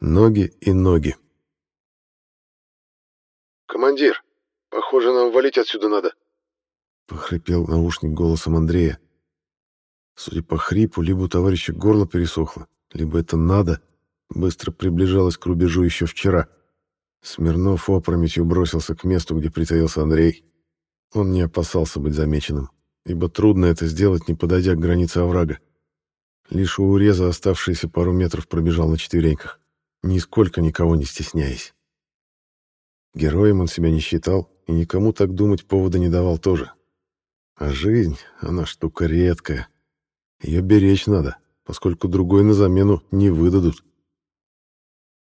Ноги и ноги. «Командир, похоже, нам валить отсюда надо», — похрипел наушник голосом Андрея. Судя по хрипу, либо у товарища горло пересохло, либо это надо, быстро приближалось к рубежу еще вчера. Смирнов опрометью бросился к месту, где притаился Андрей. Он не опасался быть замеченным, ибо трудно это сделать, не подойдя к границе оврага. Лишь у уреза оставшиеся пару метров пробежал на четвереньках, нисколько никого не стесняясь. Героем он себя не считал, и никому так думать повода не давал тоже. А жизнь, она штука редкая. Ее беречь надо, поскольку другой на замену не выдадут.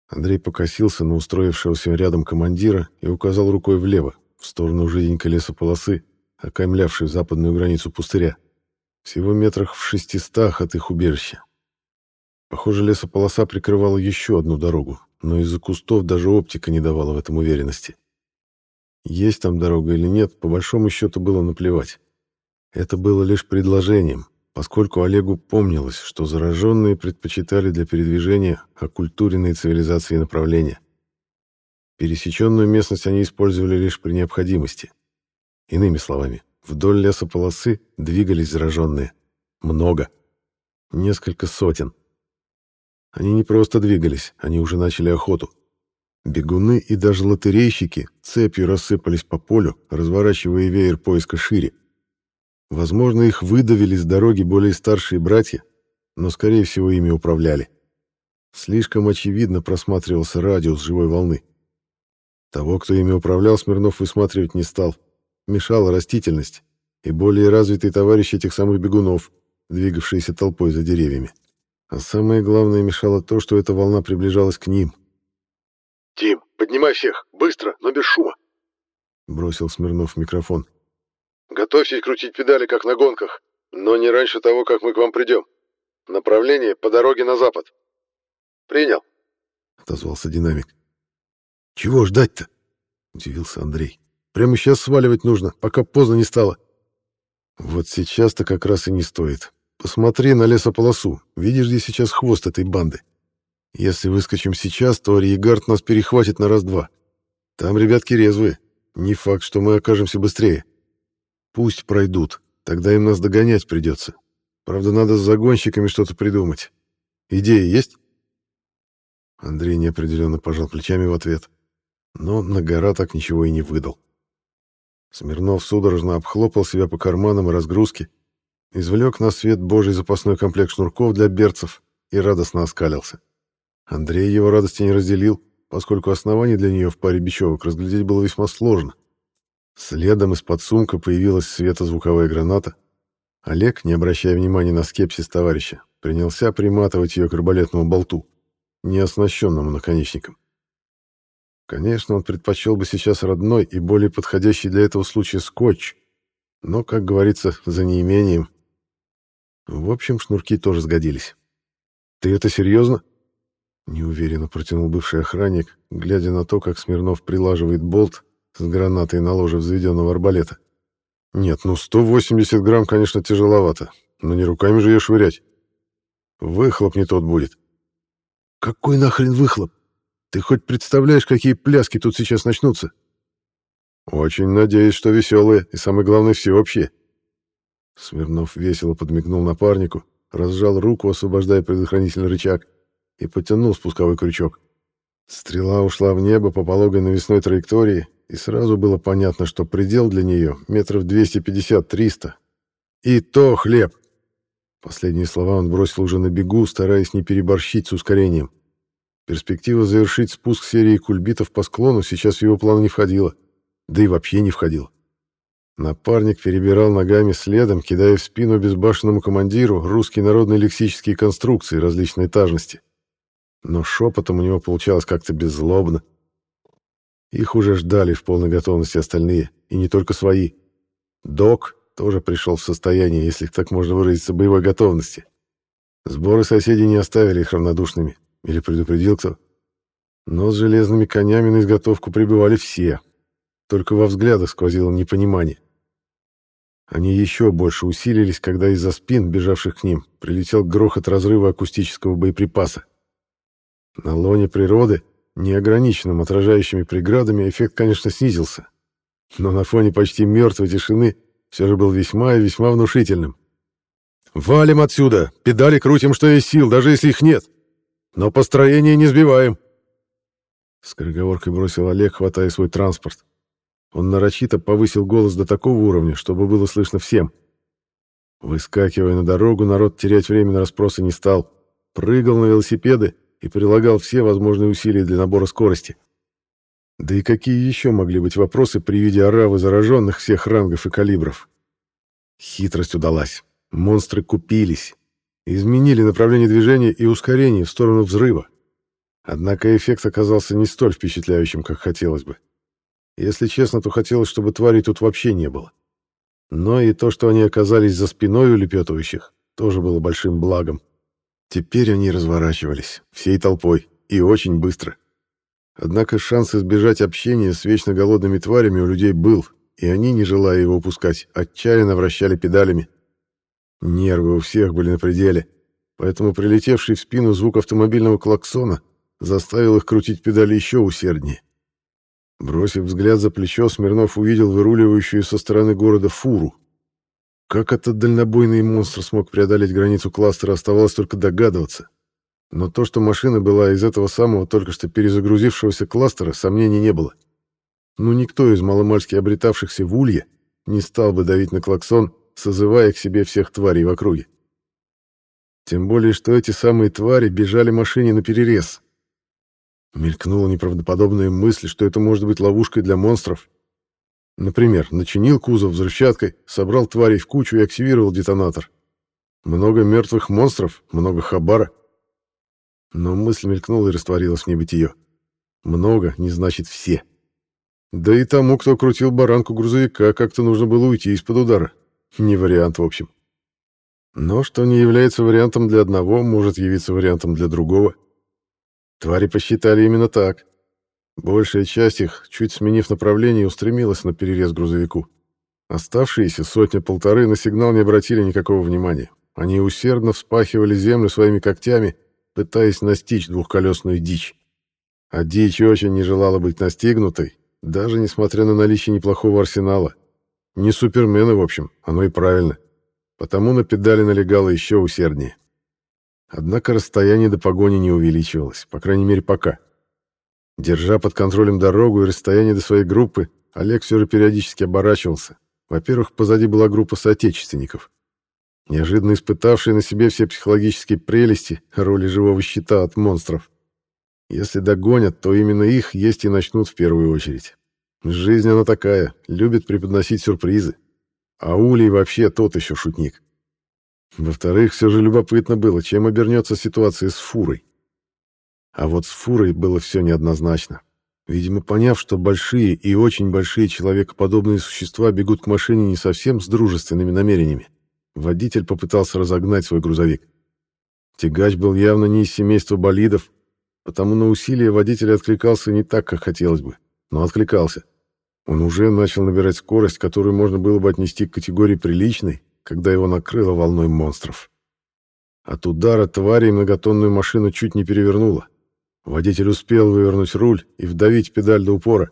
Андрей покосился на устроившегося рядом командира и указал рукой влево, в сторону жиденькой лесополосы, окаймлявшей западную границу пустыря всего метрах в шестистах от их убежища. Похоже, лесополоса прикрывала еще одну дорогу, но из-за кустов даже оптика не давала в этом уверенности. Есть там дорога или нет, по большому счету было наплевать. Это было лишь предложением, поскольку Олегу помнилось, что зараженные предпочитали для передвижения оккультуренные цивилизации направления. Пересеченную местность они использовали лишь при необходимости. Иными словами, Вдоль лесополосы двигались зараженные. Много. Несколько сотен. Они не просто двигались, они уже начали охоту. Бегуны и даже лотерейщики цепью рассыпались по полю, разворачивая веер поиска шире. Возможно, их выдавили с дороги более старшие братья, но, скорее всего, ими управляли. Слишком очевидно просматривался радиус живой волны. Того, кто ими управлял, Смирнов высматривать не стал — мешала растительность и более развитые товарищи этих самых бегунов, двигавшиеся толпой за деревьями. А самое главное мешало то, что эта волна приближалась к ним. «Тим, поднимай всех! Быстро, но без шума!» Бросил Смирнов в микрофон. «Готовьтесь крутить педали, как на гонках, но не раньше того, как мы к вам придем. Направление по дороге на запад. Принял!» Отозвался динамик. «Чего ждать-то?» Удивился Андрей. Прямо сейчас сваливать нужно, пока поздно не стало. Вот сейчас-то как раз и не стоит. Посмотри на лесополосу. Видишь, где сейчас хвост этой банды? Если выскочим сейчас, то Риегард нас перехватит на раз-два. Там ребятки резвые. Не факт, что мы окажемся быстрее. Пусть пройдут, тогда им нас догонять придется. Правда, надо с загонщиками что-то придумать. Идеи есть? Андрей неопределенно пожал плечами в ответ. Но на гора так ничего и не выдал. Смирнов судорожно обхлопал себя по карманам и разгрузке, извлек на свет божий запасной комплект шнурков для берцев и радостно оскалился. Андрей его радости не разделил, поскольку оснований для нее в паре бечевок разглядеть было весьма сложно. Следом из-под сумка появилась светозвуковая граната. Олег, не обращая внимания на скепсис товарища, принялся приматывать ее к арбалетному болту, не оснащенному наконечником. Конечно, он предпочел бы сейчас родной и более подходящий для этого случая скотч, но, как говорится, за неимением. В общем, шнурки тоже сгодились. «Ты это серьезно?» Неуверенно протянул бывший охранник, глядя на то, как Смирнов прилаживает болт с гранатой на ложе взведенного арбалета. «Нет, ну 180 грамм, конечно, тяжеловато, но не руками же ее швырять. Выхлоп не тот будет». «Какой нахрен выхлоп?» Ты хоть представляешь, какие пляски тут сейчас начнутся? Очень надеюсь, что веселые и, самое главное, всеобщие. Смирнов весело подмигнул напарнику, разжал руку, освобождая предохранительный рычаг, и потянул спусковой крючок. Стрела ушла в небо по пологой навесной траектории, и сразу было понятно, что предел для нее метров 250-300. И то хлеб. Последние слова он бросил уже на бегу, стараясь не переборщить с ускорением. Перспектива завершить спуск серии кульбитов по склону сейчас в его план не входила. Да и вообще не входила. Напарник перебирал ногами следом, кидая в спину безбашенному командиру русские народные лексические конструкции различной этажности. Но шепотом у него получалось как-то беззлобно. Их уже ждали в полной готовности остальные, и не только свои. Док тоже пришел в состояние, если так можно выразиться, боевой готовности. Сборы соседей не оставили их равнодушными. Или предупредил кто? Но с железными конями на изготовку прибывали все. Только во взглядах сквозило непонимание. Они еще больше усилились, когда из-за спин, бежавших к ним, прилетел грохот разрыва акустического боеприпаса. На лоне природы, неограниченным отражающими преградами, эффект, конечно, снизился. Но на фоне почти мертвой тишины все же был весьма и весьма внушительным. «Валим отсюда! Педали крутим, что есть сил, даже если их нет! Но построение не сбиваем!» Скороговоркой бросил Олег, хватая свой транспорт. Он нарочито повысил голос до такого уровня, чтобы было слышно всем. Выскакивая на дорогу, народ терять время на расспросы не стал. Прыгал на велосипеды и прилагал все возможные усилия для набора скорости. Да и какие еще могли быть вопросы при виде оравы зараженных всех рангов и калибров? Хитрость удалась. Монстры купились. Изменили направление движения и ускорение в сторону взрыва. Однако эффект оказался не столь впечатляющим, как хотелось бы. Если честно, то хотелось, чтобы тварей тут вообще не было. Но и то, что они оказались за спиной у лепетывающих, тоже было большим благом. Теперь они разворачивались, всей толпой, и очень быстро. Однако шанс избежать общения с вечно голодными тварями у людей был, и они, не желая его упускать, отчаянно вращали педалями. Нервы у всех были на пределе, поэтому прилетевший в спину звук автомобильного клаксона заставил их крутить педали еще усерднее. Бросив взгляд за плечо, Смирнов увидел выруливающую со стороны города фуру. Как этот дальнобойный монстр смог преодолеть границу кластера, оставалось только догадываться. Но то, что машина была из этого самого только что перезагрузившегося кластера, сомнений не было. Ну, никто из маломальски обретавшихся в улье не стал бы давить на клаксон, созывая к себе всех тварей в округе. Тем более, что эти самые твари бежали машине на перерез, Мелькнула неправдоподобная мысль, что это может быть ловушкой для монстров. Например, начинил кузов взрывчаткой, собрал тварей в кучу и активировал детонатор. Много мертвых монстров, много хабара. Но мысль мелькнула и растворилась в небытие. Много не значит все. Да и тому, кто крутил баранку грузовика, как-то нужно было уйти из-под удара. Не вариант, в общем. Но что не является вариантом для одного, может явиться вариантом для другого — Твари посчитали именно так. Большая часть их, чуть сменив направление, устремилась на перерез грузовику. Оставшиеся сотня-полторы на сигнал не обратили никакого внимания. Они усердно вспахивали землю своими когтями, пытаясь настичь двухколесную дичь. А дичь очень не желала быть настигнутой, даже несмотря на наличие неплохого арсенала. Не супермены, в общем, оно и правильно. Потому на педали налегало еще усерднее. Однако расстояние до погони не увеличивалось, по крайней мере, пока. Держа под контролем дорогу и расстояние до своей группы, Олег все же периодически оборачивался. Во-первых, позади была группа соотечественников, неожиданно испытавшие на себе все психологические прелести роли живого щита от монстров. Если догонят, то именно их есть и начнут в первую очередь. Жизнь она такая, любит преподносить сюрпризы. А Улей вообще тот еще шутник. Во-вторых, все же любопытно было, чем обернется ситуация с фурой. А вот с фурой было все неоднозначно. Видимо, поняв, что большие и очень большие человекоподобные существа бегут к машине не совсем с дружественными намерениями, водитель попытался разогнать свой грузовик. Тягач был явно не из семейства болидов, потому на усилия водителя откликался не так, как хотелось бы, но откликался. Он уже начал набирать скорость, которую можно было бы отнести к категории приличной, когда его накрыло волной монстров. От удара твари многотонную машину чуть не перевернуло. Водитель успел вывернуть руль и вдавить педаль до упора.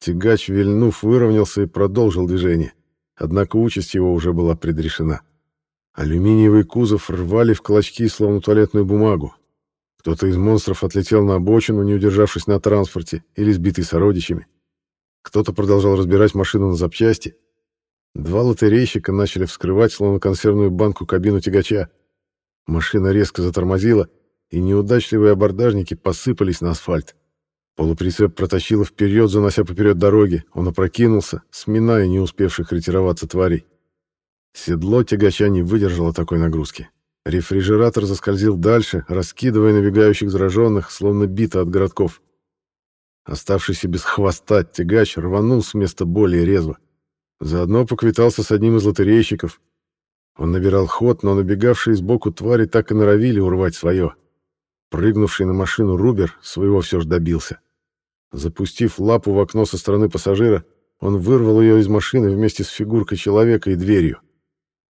Тягач, вильнув, выровнялся и продолжил движение. Однако участь его уже была предрешена. Алюминиевый кузов рвали в клочки, словно туалетную бумагу. Кто-то из монстров отлетел на обочину, не удержавшись на транспорте, или сбитый сородичами. Кто-то продолжал разбирать машину на запчасти, Два лотерейщика начали вскрывать, словно консервную банку, кабину тягача. Машина резко затормозила, и неудачливые абордажники посыпались на асфальт. Полуприцеп протащило вперед, занося поперед дороги. Он опрокинулся, сминая не успевших ретироваться тварей. Седло тягача не выдержало такой нагрузки. Рефрижератор заскользил дальше, раскидывая набегающих зараженных, словно бита от городков. Оставшийся без хвоста тягач рванул с места более резво. Заодно поквитался с одним из лотерейщиков. Он набирал ход, но набегавшие сбоку твари так и норовили урвать свое. Прыгнувший на машину Рубер своего все же добился. Запустив лапу в окно со стороны пассажира, он вырвал ее из машины вместе с фигуркой человека и дверью.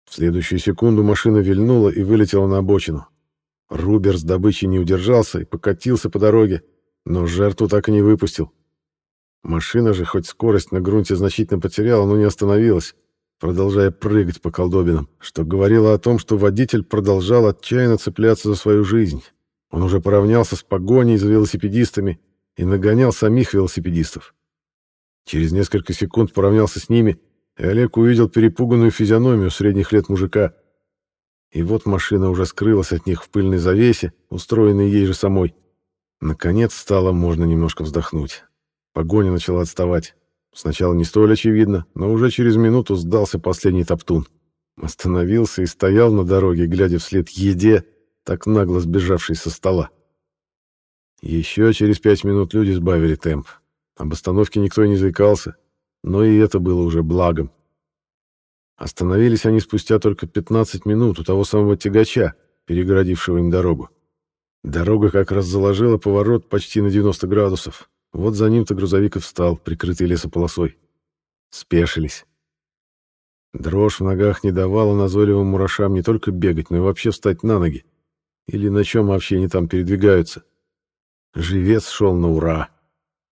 В следующую секунду машина вильнула и вылетела на обочину. Рубер с добычей не удержался и покатился по дороге, но жертву так и не выпустил. Машина же хоть скорость на грунте значительно потеряла, но не остановилась, продолжая прыгать по колдобинам, что говорило о том, что водитель продолжал отчаянно цепляться за свою жизнь. Он уже поравнялся с погоней за велосипедистами и нагонял самих велосипедистов. Через несколько секунд поравнялся с ними, и Олег увидел перепуганную физиономию средних лет мужика. И вот машина уже скрылась от них в пыльной завесе, устроенной ей же самой. Наконец стало можно немножко вздохнуть. Погоня начала отставать. Сначала не столь очевидно, но уже через минуту сдался последний топтун. Остановился и стоял на дороге, глядя вслед еде, так нагло сбежавшей со стола. Еще через пять минут люди сбавили темп. Об остановке никто и не заикался, но и это было уже благом. Остановились они спустя только 15 минут у того самого тягача, перегородившего им дорогу. Дорога как раз заложила поворот почти на 90 градусов. Вот за ним-то грузовик и встал, прикрытый лесополосой. Спешились. Дрожь в ногах не давала назойливым мурашам не только бегать, но и вообще встать на ноги. Или на чем вообще они там передвигаются. Живец шел на ура.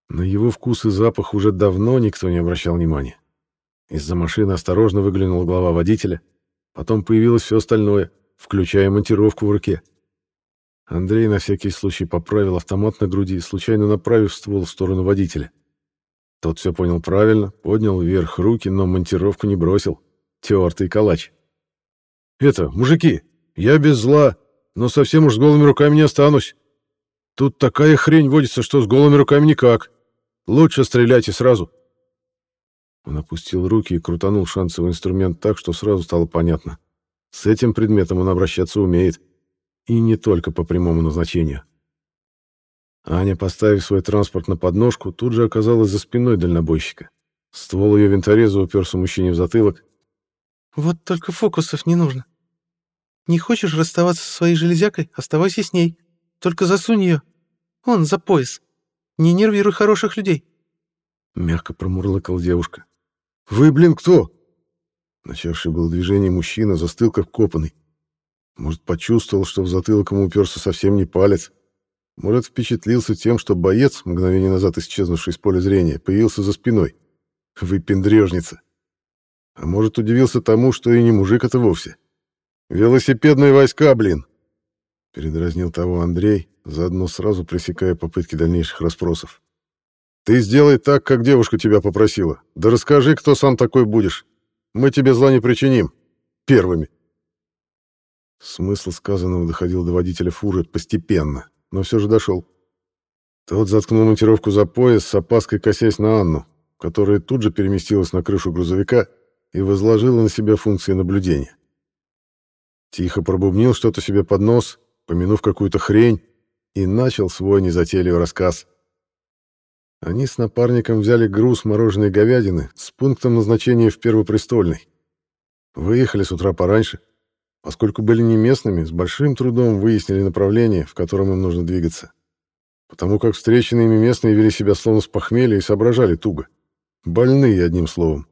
На его вкус и запах уже давно никто не обращал внимания. Из-за машины осторожно выглянула глава водителя. Потом появилось все остальное, включая монтировку в руке. Андрей на всякий случай поправил автомат на груди, случайно направив ствол в сторону водителя. Тот все понял правильно, поднял вверх руки, но монтировку не бросил. Тертый калач. «Это, мужики, я без зла, но совсем уж с голыми руками не останусь. Тут такая хрень водится, что с голыми руками никак. Лучше стреляйте сразу». Он опустил руки и крутанул шансовый инструмент так, что сразу стало понятно. С этим предметом он обращаться умеет. И не только по прямому назначению. Аня, поставив свой транспорт на подножку, тут же оказалась за спиной дальнобойщика. Ствол ее винтореза уперся мужчине в затылок. «Вот только фокусов не нужно. Не хочешь расставаться со своей железякой? Оставайся с ней. Только засунь ее. Он за пояс. Не нервируй хороших людей». Мягко промурлыкала девушка. «Вы, блин, кто?» Начавший было движение мужчина застыл как копанный. Может, почувствовал, что в затылок ему уперся совсем не палец. Может, впечатлился тем, что боец, мгновение назад исчезнувший из поля зрения, появился за спиной. Вы пендрежница. А может, удивился тому, что и не мужик это вовсе. Велосипедные войска, блин. Передразнил того Андрей, заодно сразу пресекая попытки дальнейших расспросов. Ты сделай так, как девушка тебя попросила. Да расскажи, кто сам такой будешь. Мы тебе зла не причиним. Первыми. Смысл сказанного доходил до водителя фуры постепенно, но все же дошел. Тот заткнул монтировку за пояс, с опаской косясь на Анну, которая тут же переместилась на крышу грузовика и возложила на себя функции наблюдения. Тихо пробубнил что-то себе под нос, помянув какую-то хрень, и начал свой незатейливый рассказ. Они с напарником взяли груз мороженой говядины с пунктом назначения в Первопрестольный. Выехали с утра пораньше, Поскольку были не местными, с большим трудом выяснили направление, в котором им нужно двигаться. Потому как встреченные ими местные вели себя словно с похмелья и соображали туго. Больные, одним словом.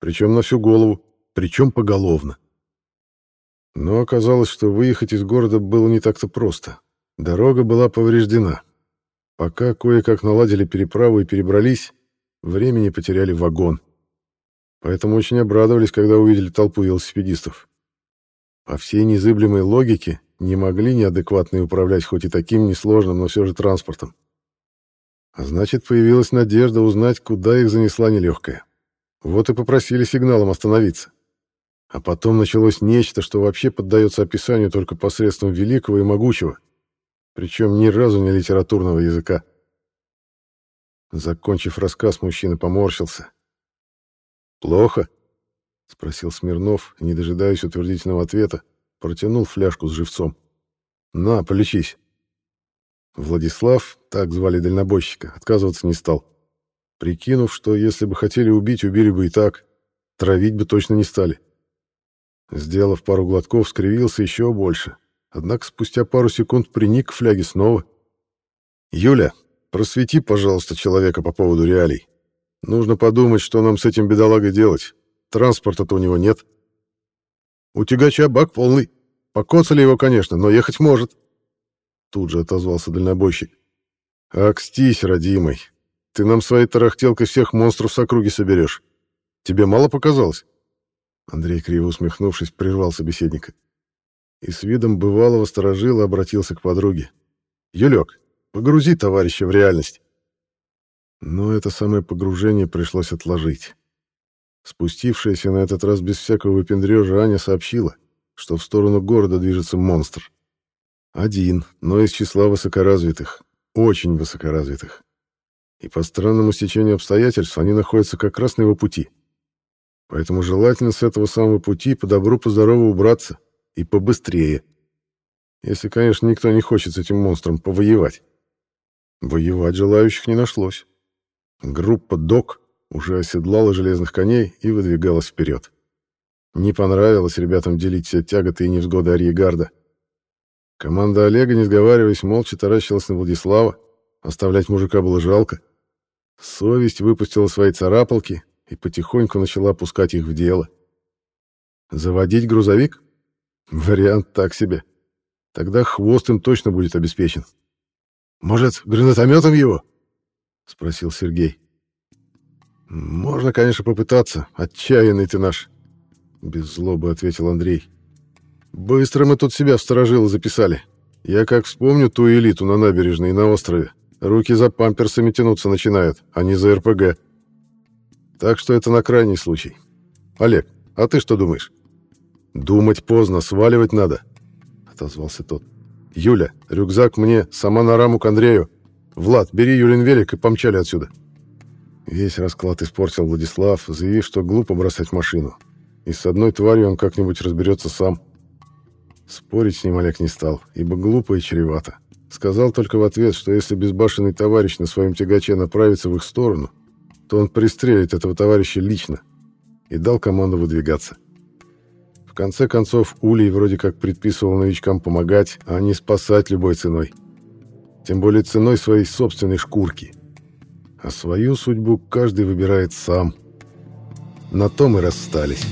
Причем на всю голову, причем поголовно. Но оказалось, что выехать из города было не так-то просто. Дорога была повреждена. Пока кое-как наладили переправу и перебрались, времени потеряли вагон. Поэтому очень обрадовались, когда увидели толпу велосипедистов. По всей незыблемой логике не могли неадекватные управлять хоть и таким несложным, но все же транспортом. А значит, появилась надежда узнать, куда их занесла нелегкая. Вот и попросили сигналом остановиться. А потом началось нечто, что вообще поддается описанию только посредством великого и могучего, причем ни разу не литературного языка. Закончив рассказ, мужчина поморщился. «Плохо?» — спросил Смирнов, не дожидаясь утвердительного ответа, протянул фляжку с живцом. «На, полечись». Владислав, так звали дальнобойщика, отказываться не стал. Прикинув, что если бы хотели убить, убили бы и так, травить бы точно не стали. Сделав пару глотков, скривился еще больше, однако спустя пару секунд приник к фляге снова. «Юля, просвети, пожалуйста, человека по поводу реалий. Нужно подумать, что нам с этим бедолагой делать. Транспорта-то у него нет. У тягача бак полный. Покоцали его, конечно, но ехать может. тут же отозвался дальнобойщик. «Акстись, родимый. Ты нам своей тарахтелкой всех монстров с округи соберешь. Тебе мало показалось?» Андрей, криво усмехнувшись, прервал собеседника. И с видом бывалого сторожила обратился к подруге. «Юлек, погрузи товарища в реальность». Но это самое погружение пришлось отложить. Спустившаяся на этот раз без всякого выпендрежа Аня сообщила, что в сторону города движется монстр. Один, но из числа высокоразвитых, очень высокоразвитых. И по странному стечению обстоятельств они находятся как раз на его пути. Поэтому желательно с этого самого пути по добру, по убраться. И побыстрее. Если, конечно, никто не хочет с этим монстром повоевать. Воевать желающих не нашлось. Группа «Док» уже оседлала железных коней и выдвигалась вперед. Не понравилось ребятам делить все тяготы и невзгоды Арьегарда. Команда Олега, не сговариваясь, молча таращилась на Владислава. Оставлять мужика было жалко. Совесть выпустила свои царапалки и потихоньку начала пускать их в дело. Заводить грузовик? Вариант так себе. Тогда хвост им точно будет обеспечен. «Может, гранатометом его?» — спросил Сергей. «Можно, конечно, попытаться. Отчаянный ты наш», — без злобы ответил Андрей. «Быстро мы тут себя в сторожилы записали. Я как вспомню ту элиту на набережной и на острове. Руки за памперсами тянуться начинают, а не за РПГ. Так что это на крайний случай. Олег, а ты что думаешь?» «Думать поздно, сваливать надо», — отозвался тот. «Юля, рюкзак мне, сама на раму к Андрею. Влад, бери Юлин велик и помчали отсюда». Весь расклад испортил Владислав, заявив, что глупо бросать машину. И с одной тварью он как-нибудь разберется сам. Спорить с ним Олег не стал, ибо глупо и чревато. Сказал только в ответ, что если безбашенный товарищ на своем тягаче направится в их сторону, то он пристрелит этого товарища лично. И дал команду выдвигаться. В конце концов, Улей вроде как предписывал новичкам помогать, а не спасать любой ценой. Тем более ценой своей собственной шкурки – а свою судьбу каждый выбирает сам. На том и расстались.